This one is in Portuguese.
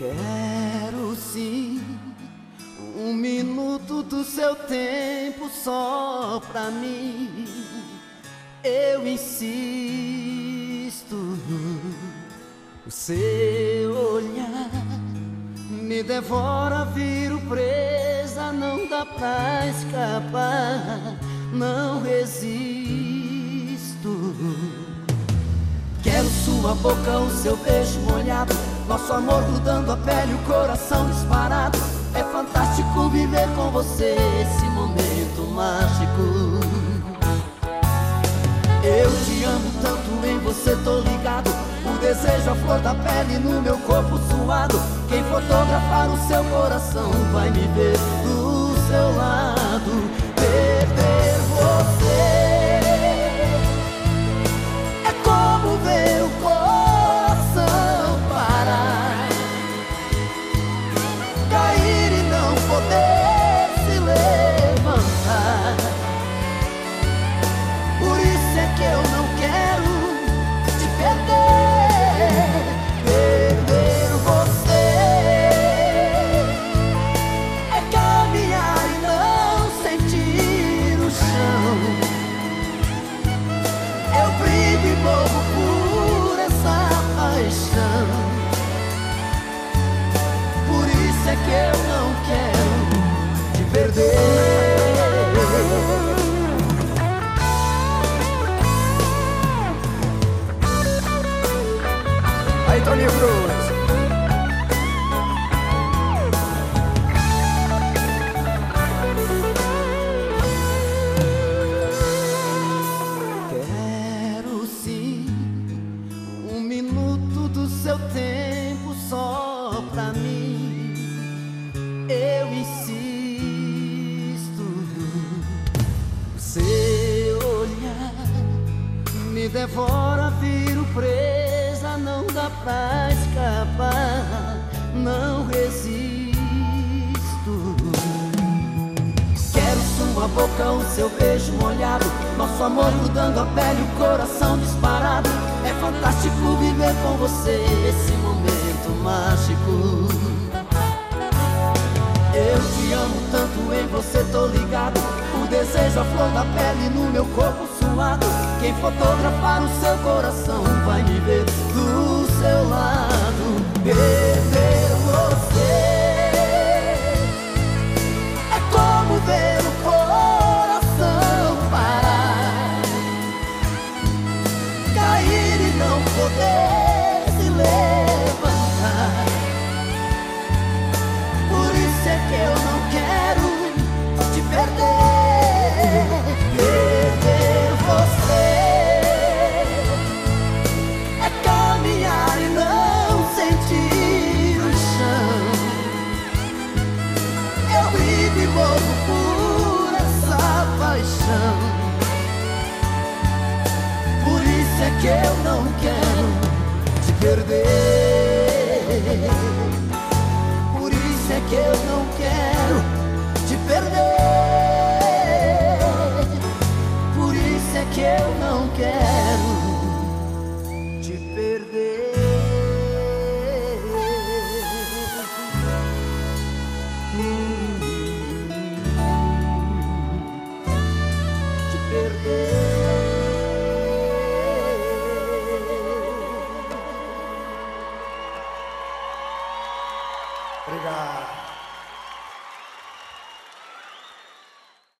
Quero sim um minuto do seu tempo só pra mim. Eu insisto. O seu olhar me devora, viro presa, não dá pra escapar. Não resisto. Sua boca, o seu beijo molhado, nosso amor grudando a pele, o coração disparado. É fantástico viver com você esse momento mágico. Eu te amo tanto, em você tô ligado. O desejo, a flor da pele no meu corpo suado. Quem fotografar o seu coração vai me ver do é que eu não quero te perder. Aí, Tony Cruz. Quero sim um minuto do seu tempo só pra mim devora, viro presa, não dá pra escapar, não resisto. Quero sua boca, o seu beijo molhado, nosso amor mudando a pele, o coração disparado. É fantástico viver com você esse momento mágico. Eu te amo tanto, em você tô ligado. O desejo, a flor da pele no meu corpo suado. Quem fotografar o seu coração vai me ver do seu lado. Perder que eu não quero te perder. Por isso é que eu não quero te perder. Perder. Obrigado.